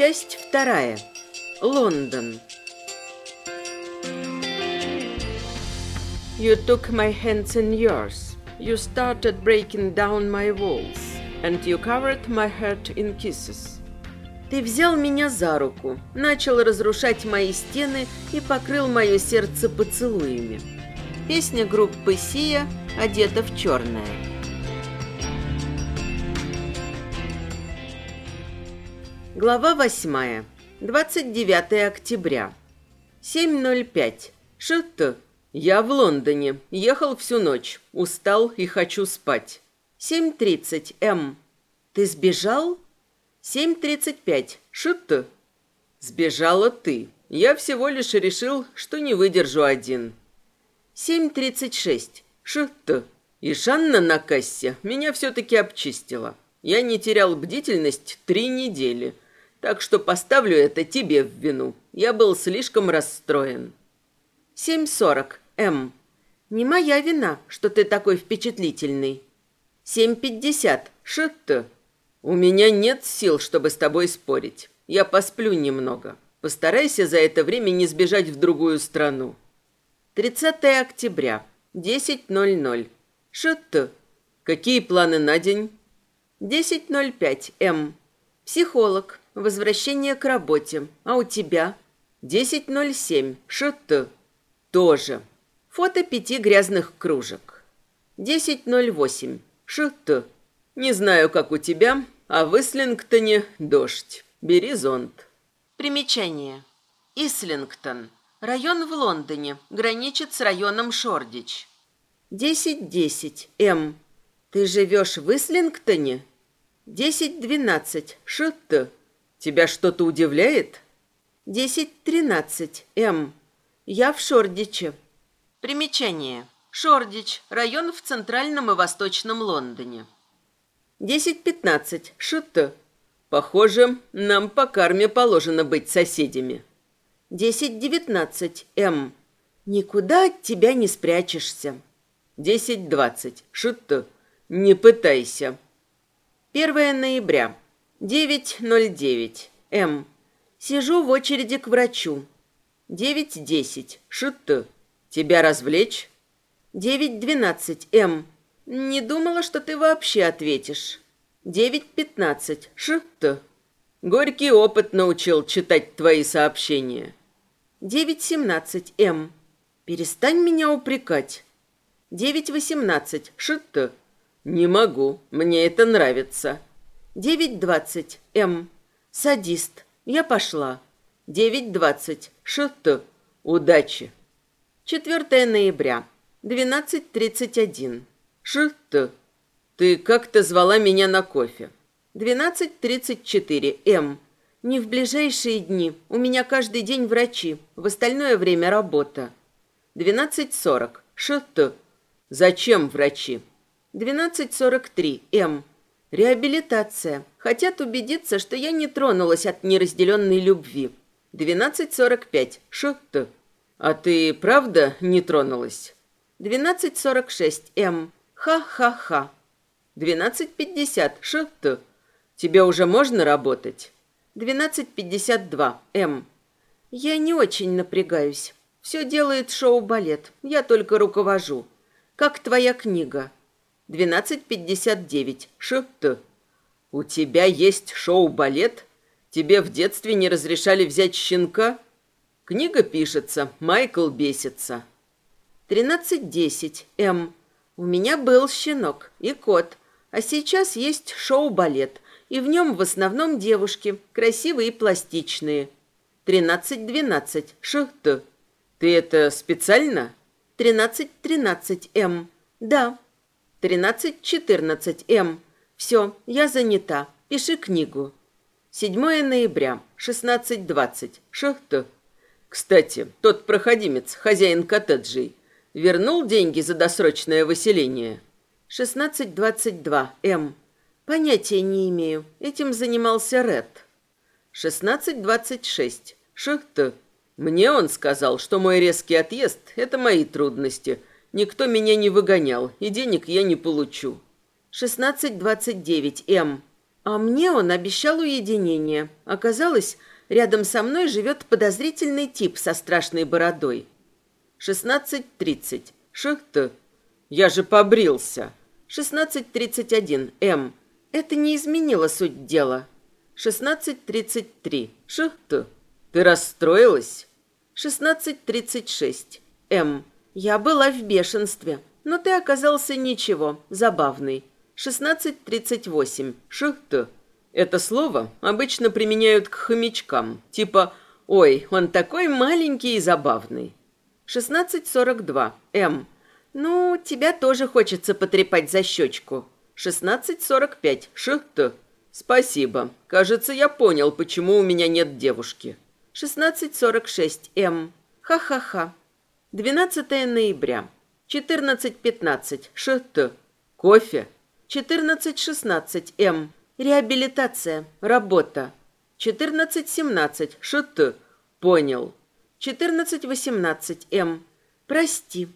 Часть вторая. Лондон. You took my hands in yours. You started breaking down my walls. And you covered my heart in kisses. Ты взял меня за руку, начал разрушать мои стены и покрыл мое сердце поцелуями. Песня группы «Сия» одета в черное. Глава восьмая. 29 октября. 7.05. Что? Я в Лондоне. Ехал всю ночь. Устал и хочу спать. 7.30. М. Ты сбежал? 7.35. Что? Сбежала ты. Я всего лишь решил, что не выдержу один. 7.36. Что? И Шанна на кассе меня все-таки обчистила. Я не терял бдительность три недели. Так что поставлю это тебе в вину. Я был слишком расстроен. 7.40. М. Не моя вина, что ты такой впечатлительный. 7.50. Что? У меня нет сил, чтобы с тобой спорить. Я посплю немного. Постарайся за это время не сбежать в другую страну. 30 октября. 10.00. Что? Какие планы на день? 10.05. М. Психолог. Возвращение к работе. А у тебя? 10.07. Что-то. Тоже. Фото пяти грязных кружек. 10.08. Что-то. Не знаю, как у тебя, а в Ислингтоне дождь. Бери зонт. Примечание. Ислингтон. Район в Лондоне. Граничит с районом Шордич. 10.10. М. Ты живешь в Ислингтоне? 10.12. Что-то. Тебя что-то удивляет? Десять тринадцать. М. Я в Шордиче. Примечание. Шордич. Район в центральном и восточном Лондоне. Десять пятнадцать. Что-то. Похоже, нам по карме положено быть соседями. Десять девятнадцать. М. Никуда от тебя не спрячешься. Десять двадцать. Что-то. Не пытайся. Первое ноября. 9.09. М. Сижу в очереди к врачу. 9.10. Шут. Тебя развлечь? 9.12. М. Не думала, что ты вообще ответишь. 9.15. Шут. Горький опыт научил читать твои сообщения. 9.17. М. Перестань меня упрекать. 9.18. Шут. Не могу. Мне это нравится. Девять двадцать. М. Садист. Я пошла. Девять двадцать. Что? Удачи. 4 ноября. Двенадцать тридцать один. Что? Ты как-то звала меня на кофе. Двенадцать тридцать четыре. М. Не в ближайшие дни. У меня каждый день врачи. В остальное время работа. Двенадцать сорок. Что? Зачем врачи? Двенадцать сорок три. М. Реабилитация. Хотят убедиться, что я не тронулась от неразделенной любви. 12.45. Шутто. А ты правда не тронулась? 12.46. М. Ха-ха-ха. 12.50. Шутто. Тебе уже можно работать? 12.52. М. Я не очень напрягаюсь. Все делает шоу-балет. Я только руковожу. Как твоя книга? 12.59. Что? У тебя есть шоу-балет? Тебе в детстве не разрешали взять щенка? Книга пишется, Майкл бесится. 13.10. М. У меня был щенок и кот, а сейчас есть шоу-балет, и в нем в основном девушки, красивые и пластичные. 13.12. Что? Ты это специально? 13.13. М. Да. 13-14 М. Все, я занята. Пиши книгу. 7 ноября, 16.20. Шахта. Кстати, тот проходимец, хозяин коттеджей, вернул деньги за досрочное выселение. 16.22 М. Понятия не имею. Этим занимался Ред. 16.26. Шахта. Мне он сказал, что мой резкий отъезд – это мои трудности – Никто меня не выгонял, и денег я не получу. 16.29 М. А мне он обещал уединение. Оказалось, рядом со мной живет подозрительный тип со страшной бородой. 16.30. Шахта. Я же побрился. 16.31. М. Это не изменило суть дела. 16.33. Шахта. Ты расстроилась? 16.36. М. Я была в бешенстве, но ты оказался ничего, забавный. 16.38. Шахта. Это слово обычно применяют к хомячкам, типа «Ой, он такой маленький и забавный». 16.42. М. Ну, тебя тоже хочется потрепать за щечку. 16.45. Шахта. Спасибо. Кажется, я понял, почему у меня нет девушки. 16.46. М. Ха-ха-ха. 12 ноября. 14.15. ШТ. Кофе. 14.16. М. Реабилитация. Работа. 14.17. ШТ. Понял. 14.18. М. Прости.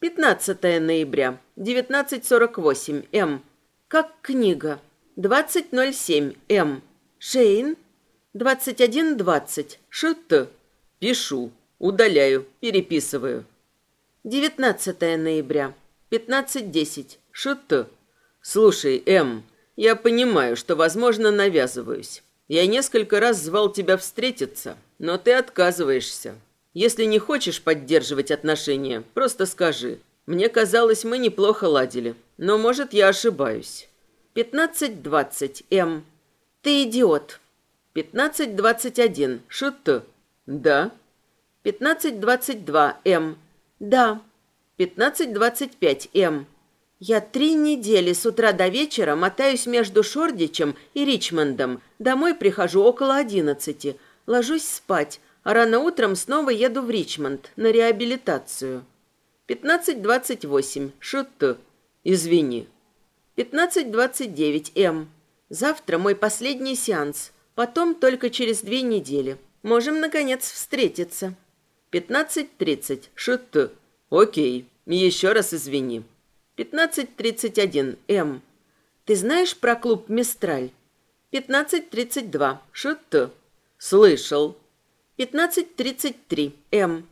15 ноября. 19.48. М. Как книга. 20.07. М. Шейн. 21.20. ШТ. Пишу. Удаляю. Переписываю. 19 ноября. 15.10. ШТ. Слушай, М, я понимаю, что, возможно, навязываюсь. Я несколько раз звал тебя встретиться, но ты отказываешься. Если не хочешь поддерживать отношения, просто скажи. Мне казалось, мы неплохо ладили, но, может, я ошибаюсь. 15.20. М. Ты идиот. 15.21. ШТ. Да. 15.22. М. Да. 15.25. М. Я три недели с утра до вечера мотаюсь между Шордичем и Ричмондом. Домой прихожу около одиннадцати. Ложусь спать, а рано утром снова еду в Ричмонд на реабилитацию. 15.28. Шут. Извини. 15.29. М. Завтра мой последний сеанс. Потом только через две недели. Можем, наконец, встретиться. 15.30. Шут. Окей. Еще раз извини. 15.31. М. Ты знаешь про клуб «Мистраль»? 15.32. Шут. Слышал. 15.33. М.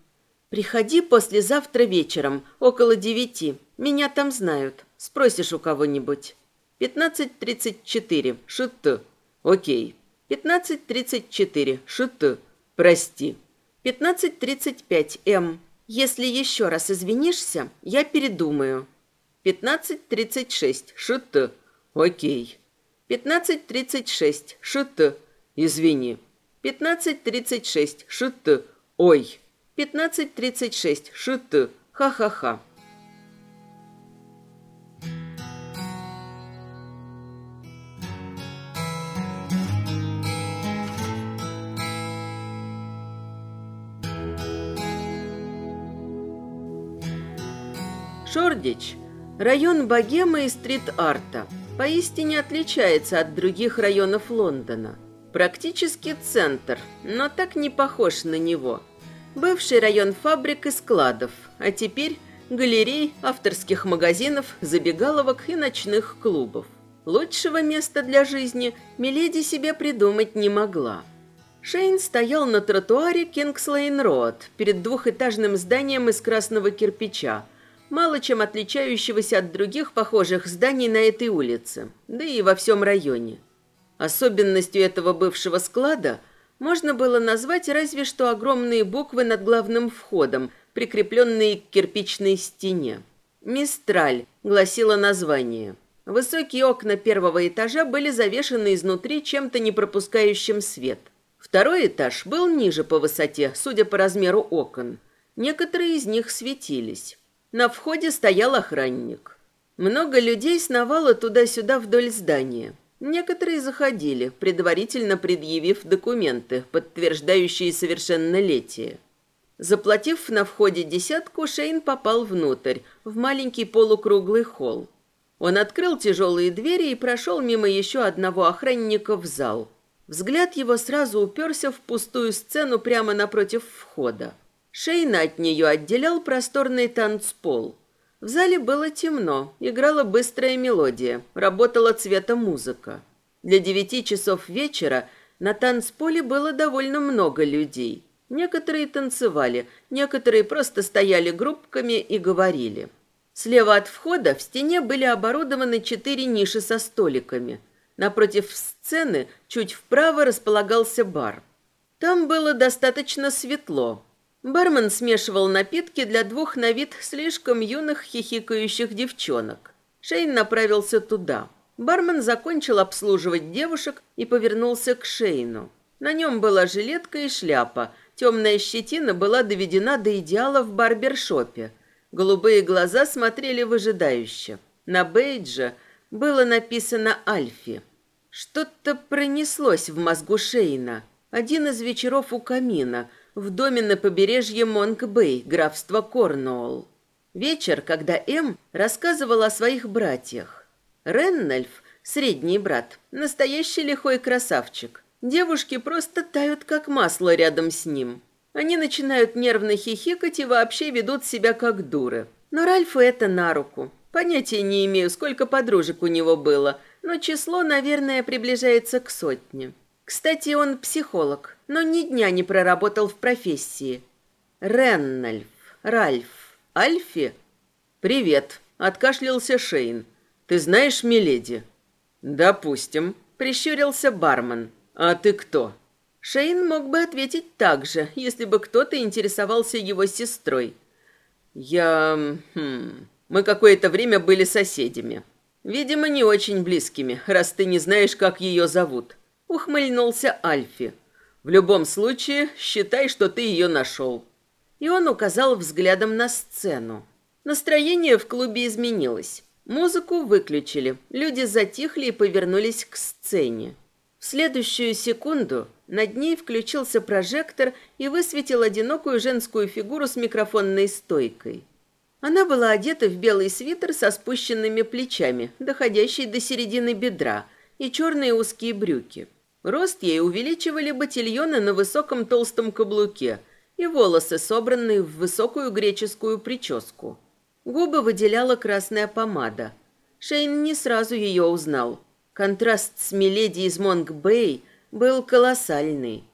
Приходи послезавтра вечером, около девяти. Меня там знают. Спросишь у кого-нибудь. 15.34. Шут. Окей. 15.34. Шут. Прости. 15.35. М. Если еще раз извинишься, я передумаю. 15.36. Шут. Окей. 15.36. Шут. Извини. 15.36. Шут. Ой. 15.36. Шут. Ха-ха-ха. Шордич – район богемы и стрит-арта. Поистине отличается от других районов Лондона. Практически центр, но так не похож на него. Бывший район фабрик и складов, а теперь галерей, авторских магазинов, забегаловок и ночных клубов. Лучшего места для жизни Миледи себе придумать не могла. Шейн стоял на тротуаре Кингслейн-Роад перед двухэтажным зданием из красного кирпича, мало чем отличающегося от других похожих зданий на этой улице, да и во всем районе. Особенностью этого бывшего склада можно было назвать разве что огромные буквы над главным входом, прикрепленные к кирпичной стене. «Мистраль» гласило название. Высокие окна первого этажа были завешены изнутри чем-то не пропускающим свет. Второй этаж был ниже по высоте, судя по размеру окон. Некоторые из них светились. На входе стоял охранник. Много людей сновало туда-сюда вдоль здания. Некоторые заходили, предварительно предъявив документы, подтверждающие совершеннолетие. Заплатив на входе десятку, Шейн попал внутрь, в маленький полукруглый холл. Он открыл тяжелые двери и прошел мимо еще одного охранника в зал. Взгляд его сразу уперся в пустую сцену прямо напротив входа. Шейна от нее отделял просторный танцпол. В зале было темно, играла быстрая мелодия, работала цвета музыка. Для девяти часов вечера на танцполе было довольно много людей. Некоторые танцевали, некоторые просто стояли группками и говорили. Слева от входа в стене были оборудованы четыре ниши со столиками. Напротив сцены, чуть вправо, располагался бар. Там было достаточно светло. Бармен смешивал напитки для двух на вид слишком юных хихикающих девчонок. Шейн направился туда. Бармен закончил обслуживать девушек и повернулся к Шейну. На нем была жилетка и шляпа. Темная щетина была доведена до идеала в барбершопе. Голубые глаза смотрели выжидающе. На бейдже было написано «Альфи». Что-то пронеслось в мозгу Шейна. Один из вечеров у камина в доме на побережье Монк-Бэй, графство Корнуолл. Вечер, когда М рассказывал о своих братьях. Реннольф, средний брат, настоящий лихой красавчик. Девушки просто тают, как масло рядом с ним. Они начинают нервно хихикать и вообще ведут себя как дуры. Но Ральфу это на руку. Понятия не имею, сколько подружек у него было, но число, наверное, приближается к сотне. Кстати, он психолог, но ни дня не проработал в профессии. Реннольф, Ральф, Альфи? Привет, откашлялся Шейн. Ты знаешь Миледи? Допустим, прищурился бармен. А ты кто? Шейн мог бы ответить так же, если бы кто-то интересовался его сестрой. Я... Хм... Мы какое-то время были соседями. Видимо, не очень близкими, раз ты не знаешь, как ее зовут. Ухмыльнулся Альфи. В любом случае, считай, что ты ее нашел и он указал взглядом на сцену. Настроение в клубе изменилось. Музыку выключили, люди затихли и повернулись к сцене. В следующую секунду над ней включился прожектор и высветил одинокую женскую фигуру с микрофонной стойкой. Она была одета в белый свитер со спущенными плечами, доходящий до середины бедра, и черные узкие брюки. Рост ей увеличивали ботильоны на высоком толстом каблуке – и волосы, собранные в высокую греческую прическу. Губы выделяла красная помада. Шейн не сразу ее узнал. Контраст с Миледи из Монг-Бэй был колоссальный.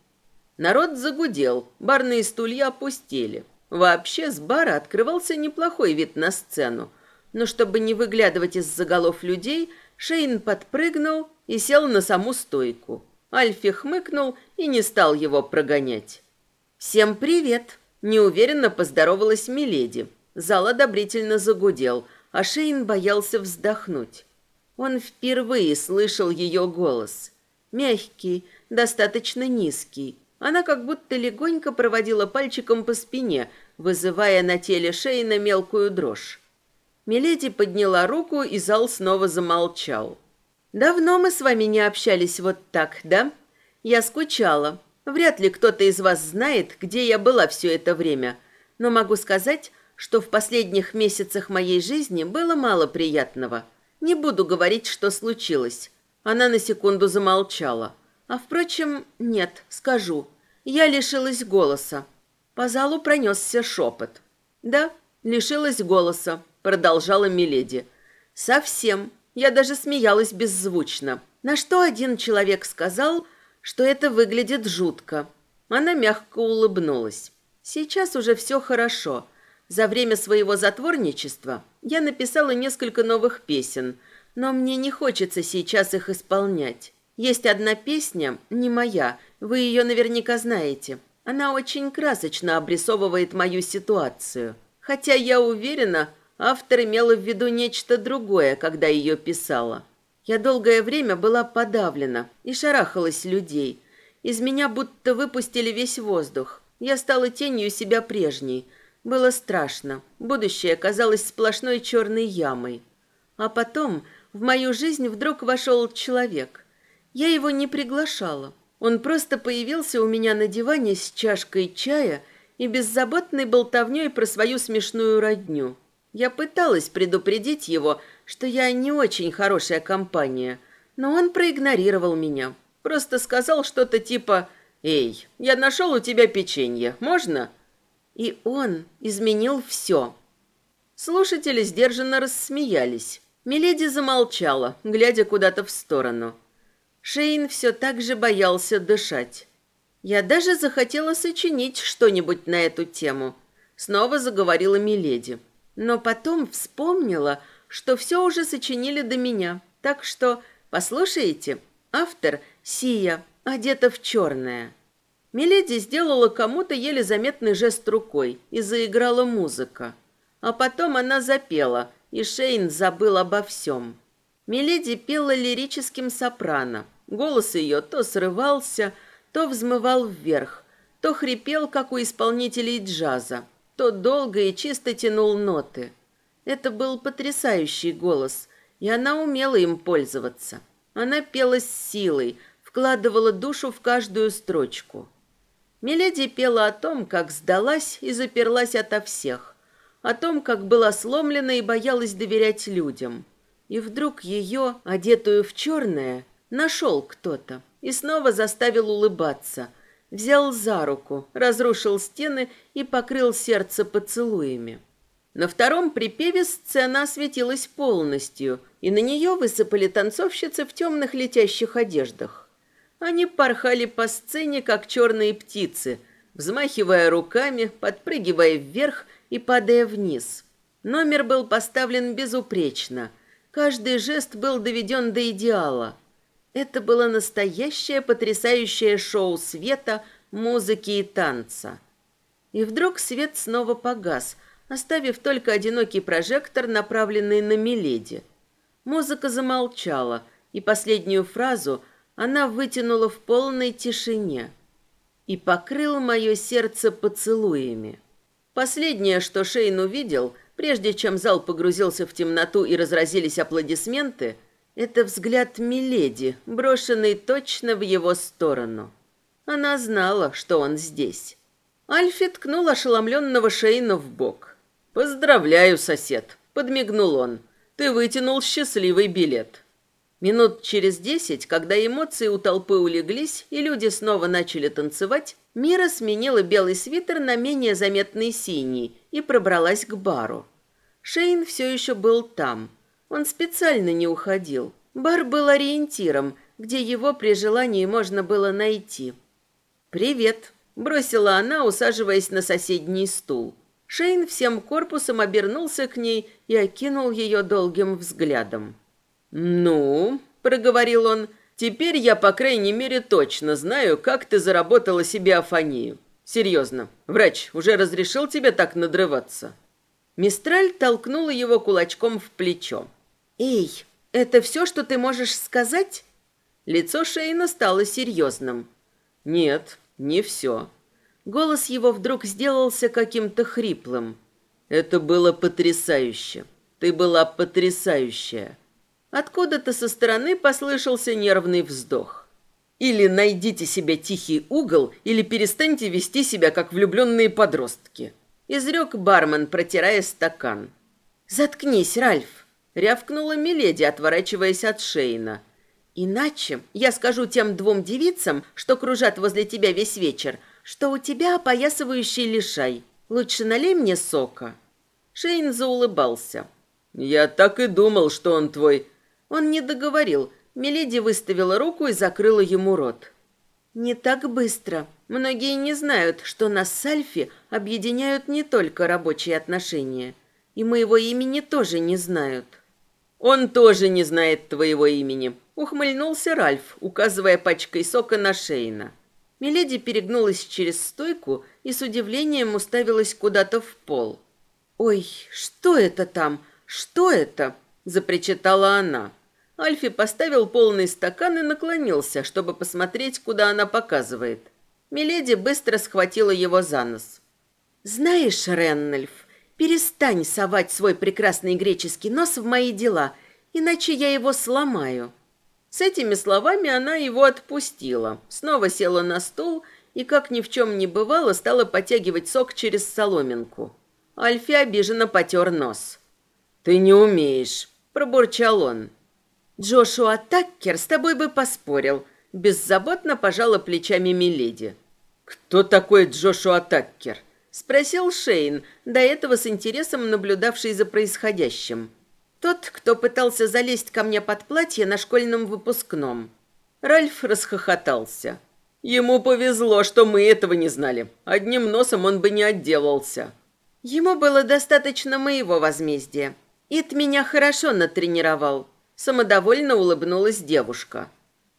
Народ загудел, барные стулья опустели. Вообще с бара открывался неплохой вид на сцену, но чтобы не выглядывать из-за голов людей, Шейн подпрыгнул и сел на саму стойку. Альфи хмыкнул и не стал его прогонять. «Всем привет!» – неуверенно поздоровалась Миледи. Зал одобрительно загудел, а Шейн боялся вздохнуть. Он впервые слышал ее голос. Мягкий, достаточно низкий. Она как будто легонько проводила пальчиком по спине, вызывая на теле Шейна мелкую дрожь. Миледи подняла руку, и зал снова замолчал. «Давно мы с вами не общались вот так, да? Я скучала. Вряд ли кто-то из вас знает, где я была все это время, но могу сказать, что в последних месяцах моей жизни было мало приятного. Не буду говорить, что случилось. Она на секунду замолчала. А впрочем, нет, скажу. Я лишилась голоса. По залу пронесся шепот. Да, лишилась голоса, продолжала Миледи. Совсем. Я даже смеялась беззвучно. На что один человек сказал, что это выглядит жутко. Она мягко улыбнулась. Сейчас уже все хорошо. За время своего затворничества я написала несколько новых песен, но мне не хочется сейчас их исполнять. Есть одна песня, не моя, вы ее наверняка знаете. Она очень красочно обрисовывает мою ситуацию. Хотя я уверена, автор имела в виду нечто другое, когда ее писала. Я долгое время была подавлена и шарахалась людей. Из меня будто выпустили весь воздух. Я стала тенью себя прежней. Было страшно. Будущее казалось сплошной черной ямой. А потом в мою жизнь вдруг вошел человек. Я его не приглашала. Он просто появился у меня на диване с чашкой чая и беззаботной болтовней про свою смешную родню. Я пыталась предупредить его, что я не очень хорошая компания, но он проигнорировал меня. Просто сказал что-то типа «Эй, я нашел у тебя печенье, можно?» И он изменил все. Слушатели сдержанно рассмеялись. Миледи замолчала, глядя куда-то в сторону. Шейн все так же боялся дышать. Я даже захотела сочинить что-нибудь на эту тему. Снова заговорила Миледи. Но потом вспомнила, что все уже сочинили до меня. Так что, послушайте, автор Сия, одета в черное. Миледи сделала кому-то еле заметный жест рукой, и заиграла музыка. А потом она запела, и Шейн забыл обо всем. Миледи пела лирическим сопрано. Голос ее то срывался, то взмывал вверх, то хрипел, как у исполнителей джаза, то долго и чисто тянул ноты. Это был потрясающий голос, и она умела им пользоваться. Она пела с силой, вкладывала душу в каждую строчку. Миледи пела о том, как сдалась и заперлась ото всех, о том, как была сломлена и боялась доверять людям. И вдруг ее, одетую в черное, нашел кто-то и снова заставил улыбаться, взял за руку, разрушил стены и покрыл сердце поцелуями. На втором припеве сцена осветилась полностью, и на нее высыпали танцовщицы в темных летящих одеждах. Они порхали по сцене, как черные птицы, взмахивая руками, подпрыгивая вверх и падая вниз. Номер был поставлен безупречно. Каждый жест был доведен до идеала. Это было настоящее потрясающее шоу света, музыки и танца. И вдруг свет снова погас, оставив только одинокий прожектор, направленный на Миледи. Музыка замолчала, и последнюю фразу она вытянула в полной тишине и покрыл мое сердце поцелуями. Последнее, что Шейн увидел, прежде чем зал погрузился в темноту и разразились аплодисменты, это взгляд Миледи, брошенный точно в его сторону. Она знала, что он здесь. Альфи ткнул ошеломленного Шейна в бок. «Поздравляю, сосед!» — подмигнул он. «Ты вытянул счастливый билет». Минут через десять, когда эмоции у толпы улеглись и люди снова начали танцевать, Мира сменила белый свитер на менее заметный синий и пробралась к бару. Шейн все еще был там. Он специально не уходил. Бар был ориентиром, где его при желании можно было найти. «Привет», — бросила она, усаживаясь на соседний стул. Шейн всем корпусом обернулся к ней и окинул ее долгим взглядом. «Ну», — проговорил он, — «теперь я, по крайней мере, точно знаю, как ты заработала себе афонию. Серьезно, врач уже разрешил тебе так надрываться?» Мистраль толкнула его кулачком в плечо. «Эй, это все, что ты можешь сказать?» Лицо Шейна стало серьезным. «Нет, не все». Голос его вдруг сделался каким-то хриплым. «Это было потрясающе. Ты была потрясающая. Откуда-то со стороны послышался нервный вздох. Или найдите себе тихий угол, или перестаньте вести себя, как влюбленные подростки. Изрек бармен, протирая стакан. «Заткнись, Ральф!» — рявкнула Миледи, отворачиваясь от Шейна. «Иначе я скажу тем двум девицам, что кружат возле тебя весь вечер, что у тебя опоясывающий лишай. Лучше налей мне сока». Шейн заулыбался. «Я так и думал, что он твой он не договорил. Миледи выставила руку и закрыла ему рот. «Не так быстро. Многие не знают, что нас с Альфи объединяют не только рабочие отношения. И моего имени тоже не знают». «Он тоже не знает твоего имени», — ухмыльнулся Ральф, указывая пачкой сока на Шейна. Миледи перегнулась через стойку и с удивлением уставилась куда-то в пол. «Ой, что это там? Что это?» – запричитала она. Альфи поставил полный стакан и наклонился, чтобы посмотреть, куда она показывает. Миледи быстро схватила его за нос. «Знаешь, Реннельф, перестань совать свой прекрасный греческий нос в мои дела, иначе я его сломаю». С этими словами она его отпустила, снова села на стул и, как ни в чем не бывало, стала потягивать сок через соломинку. Альфи обиженно потер нос. «Ты не умеешь», – пробурчал он. Джошуа Таккер с тобой бы поспорил. Беззаботно пожала плечами Миледи. Кто такой Джошуа Таккер? Спросил Шейн, до этого с интересом наблюдавший за происходящим. Тот, кто пытался залезть ко мне под платье на школьном выпускном. Ральф расхохотался. Ему повезло, что мы этого не знали. Одним носом он бы не отделался. Ему было достаточно моего возмездия. Ит меня хорошо натренировал. Самодовольно улыбнулась девушка.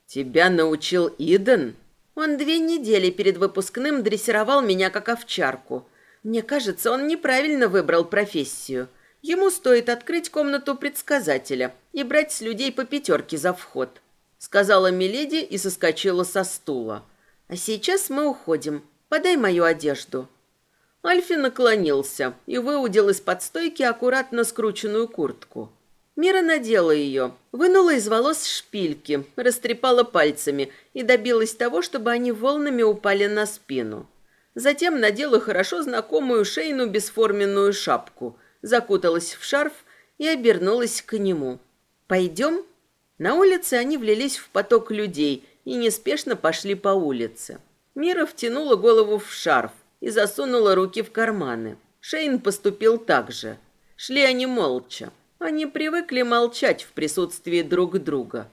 Тебя научил Иден? Он две недели перед выпускным дрессировал меня как овчарку. Мне кажется, он неправильно выбрал профессию. Ему стоит открыть комнату предсказателя и брать с людей по пятерке за вход», — сказала Миледи и соскочила со стула. «А сейчас мы уходим. Подай мою одежду». Альфи наклонился и выудил из-под стойки аккуратно скрученную куртку. Мира надела ее, вынула из волос шпильки, растрепала пальцами и добилась того, чтобы они волнами упали на спину. Затем надела хорошо знакомую шейну бесформенную шапку, закуталась в шарф и обернулась к нему. «Пойдем?» На улице они влились в поток людей и неспешно пошли по улице. Мира втянула голову в шарф и засунула руки в карманы. Шейн поступил так же. Шли они молча. Они привыкли молчать в присутствии друг друга.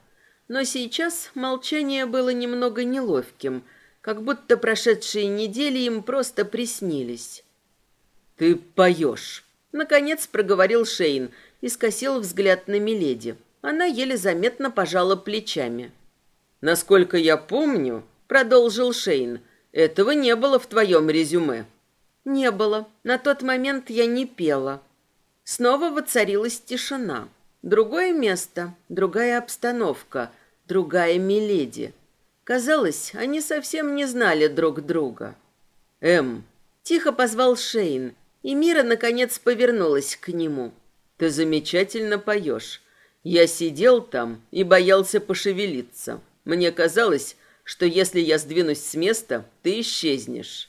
Но сейчас молчание было немного неловким, как будто прошедшие недели им просто приснились. «Ты поешь», — наконец проговорил Шейн и скосил взгляд на Миледи. Она еле заметно пожала плечами. «Насколько я помню», — продолжил Шейн, — «этого не было в твоем резюме». «Не было. На тот момент я не пела». Снова воцарилась тишина. Другое место, другая обстановка, другая миледи. Казалось, они совсем не знали друг друга. «Эм», — тихо позвал Шейн, и Мира, наконец, повернулась к нему. «Ты замечательно поешь. Я сидел там и боялся пошевелиться. Мне казалось, что если я сдвинусь с места, ты исчезнешь».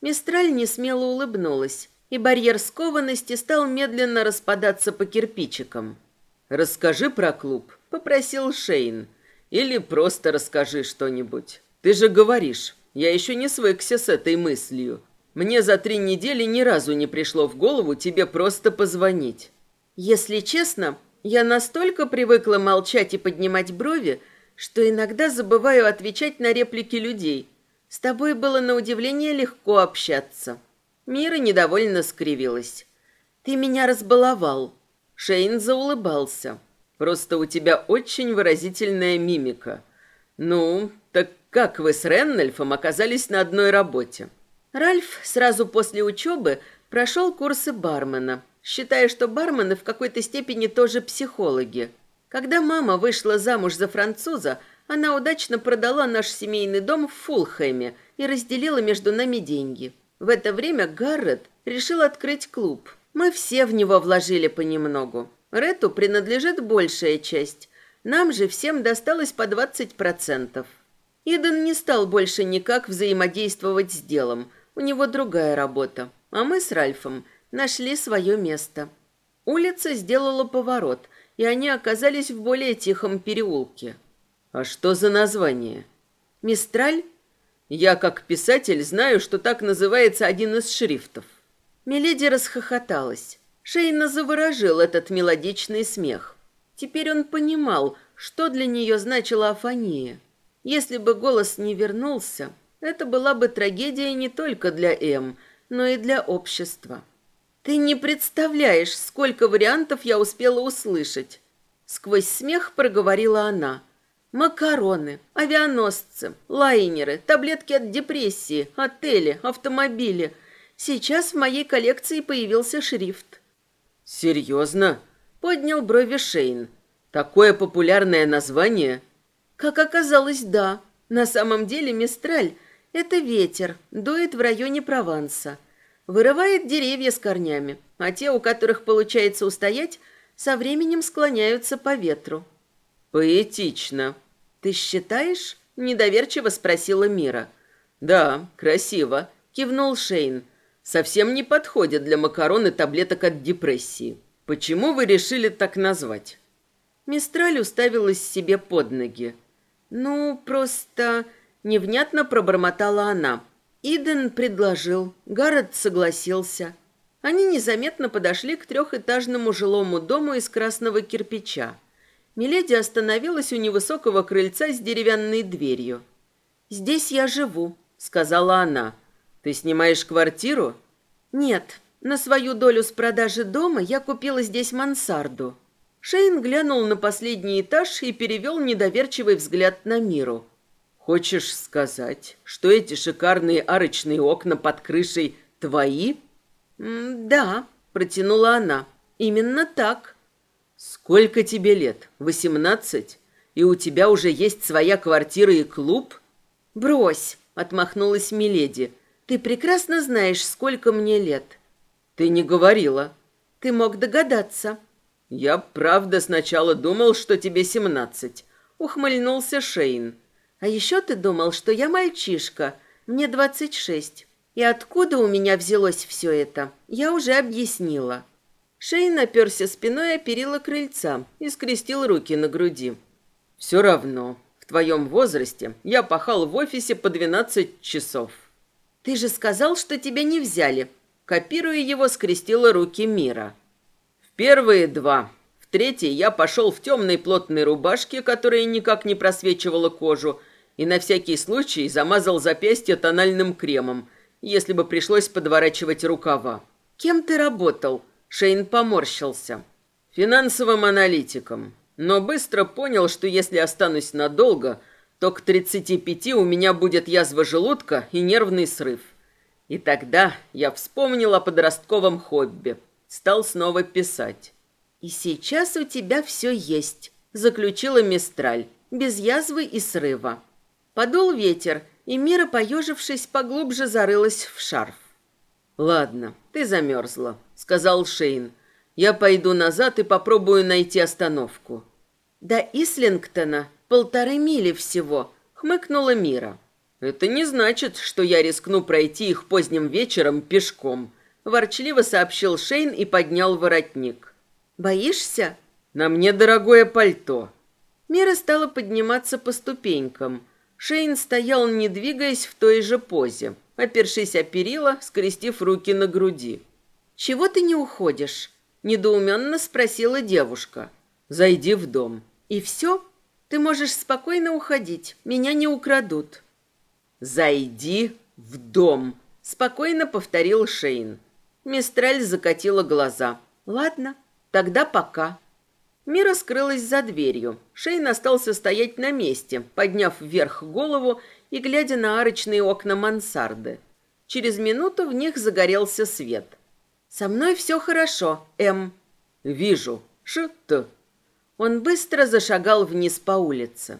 Мистраль несмело улыбнулась, и барьер скованности стал медленно распадаться по кирпичикам. «Расскажи про клуб», — попросил Шейн. «Или просто расскажи что-нибудь. Ты же говоришь, я еще не свыкся с этой мыслью. Мне за три недели ни разу не пришло в голову тебе просто позвонить». «Если честно, я настолько привыкла молчать и поднимать брови, что иногда забываю отвечать на реплики людей. С тобой было на удивление легко общаться». Мира недовольно скривилась. «Ты меня разбаловал». Шейн заулыбался. «Просто у тебя очень выразительная мимика. Ну, так как вы с Реннельфом оказались на одной работе?» Ральф сразу после учебы прошел курсы бармена, считая, что бармены в какой-то степени тоже психологи. Когда мама вышла замуж за француза, она удачно продала наш семейный дом в Фулхэме и разделила между нами деньги – в это время Гаррет решил открыть клуб. Мы все в него вложили понемногу. Рету принадлежит большая часть. Нам же всем досталось по 20%. Иден не стал больше никак взаимодействовать с делом. У него другая работа. А мы с Ральфом нашли свое место. Улица сделала поворот, и они оказались в более тихом переулке. «А что за название?» «Мистраль я, как писатель, знаю, что так называется один из шрифтов. Миледи расхохоталась. Шейна заворожил этот мелодичный смех. Теперь он понимал, что для нее значила афония. Если бы голос не вернулся, это была бы трагедия не только для М, но и для общества. Ты не представляешь, сколько вариантов я успела услышать. Сквозь смех проговорила она – Макароны, авианосцы, лайнеры, таблетки от депрессии, отели, автомобили. Сейчас в моей коллекции появился шрифт. Серьезно? Поднял брови Шейн. Такое популярное название? Как оказалось, да. На самом деле Мистраль – это ветер, дует в районе Прованса. Вырывает деревья с корнями, а те, у которых получается устоять, со временем склоняются по ветру. Поэтично. «Ты считаешь?» – недоверчиво спросила Мира. «Да, красиво», – кивнул Шейн. «Совсем не подходит для макарон и таблеток от депрессии. Почему вы решили так назвать?» Мистраль уставилась себе под ноги. «Ну, просто...» – невнятно пробормотала она. Иден предложил, Гаррет согласился. Они незаметно подошли к трехэтажному жилому дому из красного кирпича. Миледи остановилась у невысокого крыльца с деревянной дверью. «Здесь я живу», — сказала она. «Ты снимаешь квартиру?» «Нет, на свою долю с продажи дома я купила здесь мансарду». Шейн глянул на последний этаж и перевел недоверчивый взгляд на миру. «Хочешь сказать, что эти шикарные арочные окна под крышей твои?» «Да», — протянула она. «Именно так». «Сколько тебе лет? Восемнадцать? И у тебя уже есть своя квартира и клуб?» «Брось», — отмахнулась Миледи. «Ты прекрасно знаешь, сколько мне лет». «Ты не говорила». «Ты мог догадаться». «Я правда сначала думал, что тебе семнадцать», — ухмыльнулся Шейн. «А еще ты думал, что я мальчишка. Мне двадцать шесть. И откуда у меня взялось все это, я уже объяснила». Шейн оперся спиной о перила крыльца и скрестил руки на груди. «Все равно, в твоем возрасте я пахал в офисе по двенадцать часов». «Ты же сказал, что тебя не взяли». Копируя его, скрестила руки Мира. «В первые два. В третий я пошел в темной плотной рубашке, которая никак не просвечивала кожу, и на всякий случай замазал запястье тональным кремом, если бы пришлось подворачивать рукава. «Кем ты работал?» Шейн поморщился. Финансовым аналитиком. Но быстро понял, что если останусь надолго, то к 35 у меня будет язва желудка и нервный срыв. И тогда я вспомнил о подростковом хобби. Стал снова писать. «И сейчас у тебя все есть», — заключила Мистраль, без язвы и срыва. Подул ветер, и Мира, поежившись, поглубже зарылась в шарф. «Ладно, ты замерзла», — сказал Шейн. «Я пойду назад и попробую найти остановку». «До Ислингтона полторы мили всего», — хмыкнула Мира. «Это не значит, что я рискну пройти их поздним вечером пешком», — ворчливо сообщил Шейн и поднял воротник. «Боишься?» «На мне дорогое пальто». Мира стала подниматься по ступенькам. Шейн стоял, не двигаясь в той же позе опершись о перила, скрестив руки на груди. «Чего ты не уходишь?» – недоуменно спросила девушка. «Зайди в дом». «И все? Ты можешь спокойно уходить, меня не украдут». «Зайди в дом», – спокойно повторил Шейн. Мистраль закатила глаза. «Ладно, тогда пока». Мира скрылась за дверью. Шейн остался стоять на месте, подняв вверх голову и глядя на арочные окна мансарды. Через минуту в них загорелся свет. «Со мной все хорошо, М». «Вижу. Ш-т». Он быстро зашагал вниз по улице.